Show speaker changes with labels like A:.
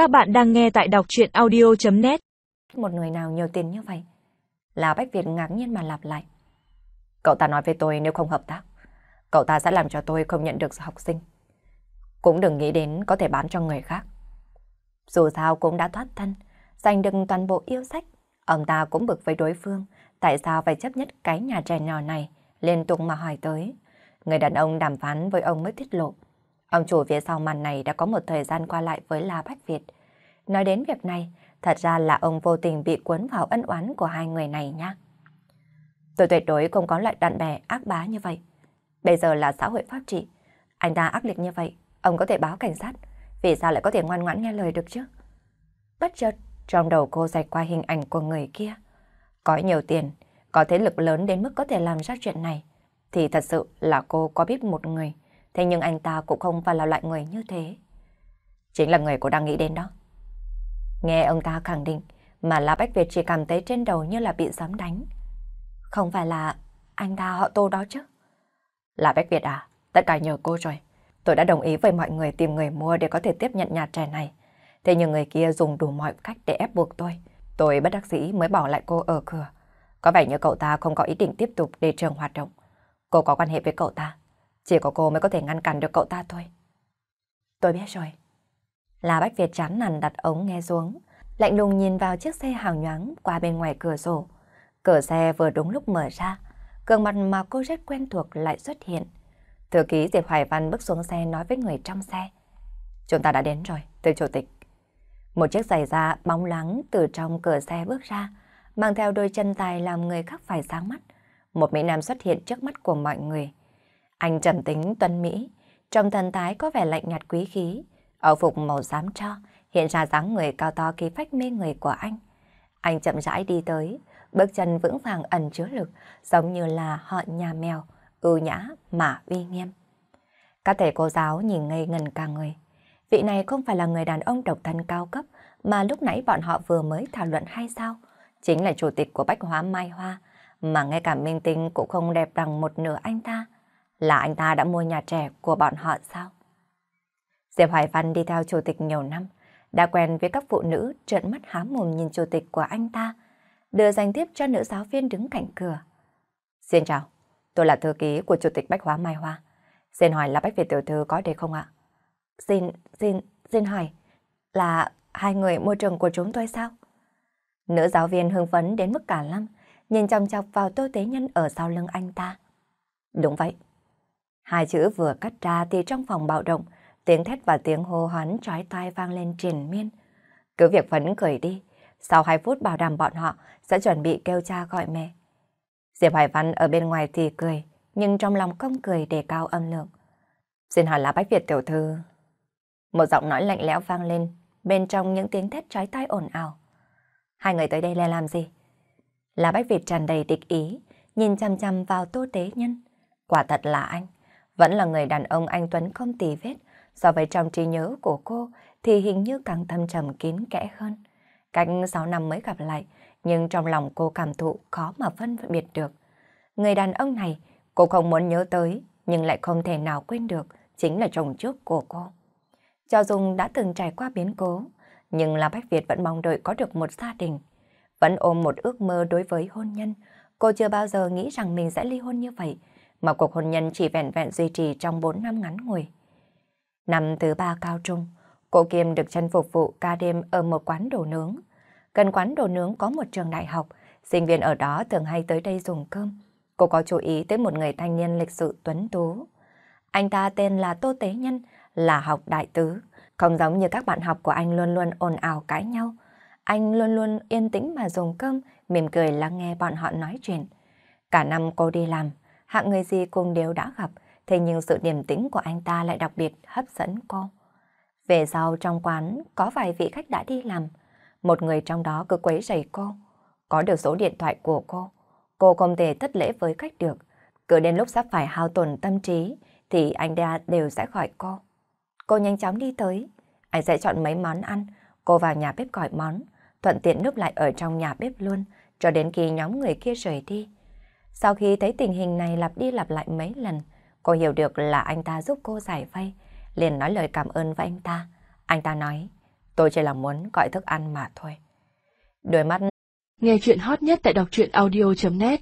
A: Các bạn đang nghe tại đọc chuyện audio.net
B: Một người nào nhiều tiền như vậy? Là Bách Việt ngạc nhiên mà lặp lại. Cậu ta nói với tôi nếu không hợp tác, cậu ta sẽ làm cho tôi không nhận được học sinh. Cũng đừng nghĩ đến có thể bán cho người khác. Dù sao cũng đã thoát thân, giành được toàn bộ yêu sách. Ông ta cũng bực với đối phương, tại sao phải chấp nhất cái nhà trẻ nhỏ này, liên tục mà hỏi tới. Người đàn ông đàm phán với ông mới tiết lộ. Ông chủ phía sau màn này đã có một thời gian qua lại với La Bách Việt. Nói đến việc này, thật ra là ông vô tình bị cuốn vào ân oán của hai người này nha. Tôi tuyệt đối không có loại bạn bè ác bá như vậy. Bây giờ là xã hội pháp trị. Anh ta ác liệt như vậy, ông có thể báo cảnh sát. Vì sao lại có thể ngoan ngoãn nghe lời được chứ? Bất chợt, trong đầu cô dạch qua hình ảnh của người kia. Có nhiều tiền, có thế lực lớn đến mức có thể làm ra chuyện này. Thì thật sự là cô có biết một người Thế nhưng anh ta cũng không phải là loại người như thế. Chính là người cô đang nghĩ đến đó. Nghe ông ta khẳng định, mà La Bách Việt chỉ cảm thấy trên đầu như là bị giấm đánh. Không phải là anh ta họ tô đó chứ? La Bách Việt à? Tất cả nhờ cô rồi. Tôi đã đồng ý với mọi người tìm người mua để có thể tiếp nhận nhà trẻ này. Thế nhưng người kia dùng đủ mọi cách để ép buộc tôi. Tôi bất đắc dĩ mới bỏ lại cô ở cửa. Có vẻ như cậu ta không có ý định tiếp tục để trường hoạt động. Cô có quan hệ với cậu ta. Chỉ có cô mới có thể ngăn cản được cậu ta thôi. Tôi biết rồi. Là Bách Việt chán nản đặt ống nghe xuống, lạnh lùng nhìn vào chiếc xe hào nhoáng qua bên ngoài cửa sổ. Cửa xe vừa đúng lúc mở ra, gương mặt mà cô rất quen thuộc lại xuất hiện. Thư ký Diệp Hoài Văn bước xuống xe nói với người trong xe. Chúng ta đã đến rồi, từ chủ tịch. Một chiếc giày da bóng lắng từ trong cửa xe bước ra, mang theo đôi chân dài làm người khác phải sáng mắt. Một Mỹ Nam xuất hiện trước mắt của mọi người. Anh trầm tính tuân Mỹ, trong thần tái có vẻ lạnh nhạt quý khí, áo phục màu xám cho, hiện ra dáng người cao to khí phách mê người của anh. Anh chậm rãi đi tới, bước chân vững vàng ẩn chứa lực, giống như là họ nhà mèo, ưu nhã mà uy nghiêm. Các thầy cô giáo nhìn ngây ngần cả người. Vị này không phải là người đàn ông độc thân cao cấp mà lúc nãy bọn họ vừa mới thảo luận hay sao? Chính là chủ tịch của Bách Hóa Mai Hoa, mà ngay cả minh tinh cũng không đẹp bằng một nửa anh ta. Là anh ta đã mua nhà trẻ của bọn họ sao? Diệp Hoài Văn đi theo chủ tịch nhiều năm, đã quen với các phụ nữ trợn mắt há mồm nhìn chủ tịch của anh ta, đưa danh thiếp cho nữ giáo viên đứng cạnh cửa. Xin chào, tôi là thư ký của chủ tịch Bách Hóa Mai Hoa. Xin hỏi là Bách Việt tiểu thư có đây không ạ? Xin, xin, xin hỏi, là hai người môi trường của chúng tôi sao? Nữ giáo viên hưng phấn đến mức cả lắm, nhìn chòng chọc vào tô tế nhân ở sau lưng anh ta. Đúng vậy, Hai chữ vừa cắt ra thì trong phòng bạo động, tiếng thét và tiếng hô hoán trói tai vang lên triền miên. Cứ việc phấn cười đi, sau hai phút bảo đảm bọn họ sẽ chuẩn bị kêu cha gọi mẹ. Diệp Hoài Văn ở bên ngoài thì cười, nhưng trong lòng không cười để cao âm lượng. Xin hỏi là Bách Việt tiểu thư. Một giọng nói lạnh lẽo vang lên, bên trong những tiếng thét trói tai ồn ào. Hai người tới đây là làm gì? Là Bách Việt tràn đầy địch ý, nhìn chăm chăm vào tô tế nhân. Quả thật là anh. Vẫn là người đàn ông anh Tuấn không tì vết, so với trong trí nhớ của cô thì hình như càng thâm trầm kín kẽ hơn. Cách 6 năm mới gặp lại, nhưng trong lòng cô cảm thụ khó mà phân biệt được. Người đàn ông này, cô không muốn nhớ tới, nhưng lại không thể nào quên được, chính là chồng trước của cô. Cho Dung đã từng trải qua biến cố, nhưng là Bách Việt vẫn mong đợi có được một gia đình. Vẫn ôm một ước mơ đối với hôn nhân, cô chưa bao giờ nghĩ rằng mình sẽ ly hôn như vậy, mà cuộc hôn nhân chỉ vẹn vẹn duy trì trong 4 năm ngắn ngủi. Năm thứ ba cao trung, cô Kim được chân phục vụ ca đêm ở một quán đồ nướng. Gần quán đồ nướng có một trường đại học, sinh viên ở đó thường hay tới đây dùng cơm. Cô có chú ý tới một người thanh niên lịch sự tuấn tú. Anh ta tên là Tô Tế Nhân, là học đại tứ. Không giống như các bạn học của anh luôn luôn ồn ào cãi nhau. Anh luôn luôn yên tĩnh mà dùng cơm, mỉm cười lắng nghe bọn họ nói chuyện. Cả năm cô đi làm, hạng người gì cùng đều đã gặp, thế nhưng sự điềm tĩnh của anh ta lại đặc biệt hấp dẫn cô. Về sau trong quán có vài vị khách đã đi làm, một người trong đó cứ quấy rầy cô, có được số điện thoại của cô. Cô không thể thất lễ với khách được, cứ đến lúc sắp phải hao tổn tâm trí thì anh ta đều sẽ gọi cô. Cô nhanh chóng đi tới, anh sẽ chọn mấy món ăn, cô vào nhà bếp gọi món, thuận tiện núp lại ở trong nhà bếp luôn, cho đến khi nhóm người kia rời đi. Sau khi thấy tình hình này lặp đi lặp lại mấy lần, cô hiểu được là anh ta giúp cô giải vây, liền nói lời cảm ơn với anh ta. Anh ta nói, Tôi chỉ là muốn gọi thức ăn mà thôi. Đôi mắt
A: Nghe chuyện hot nhất tại đọc truyện audio.net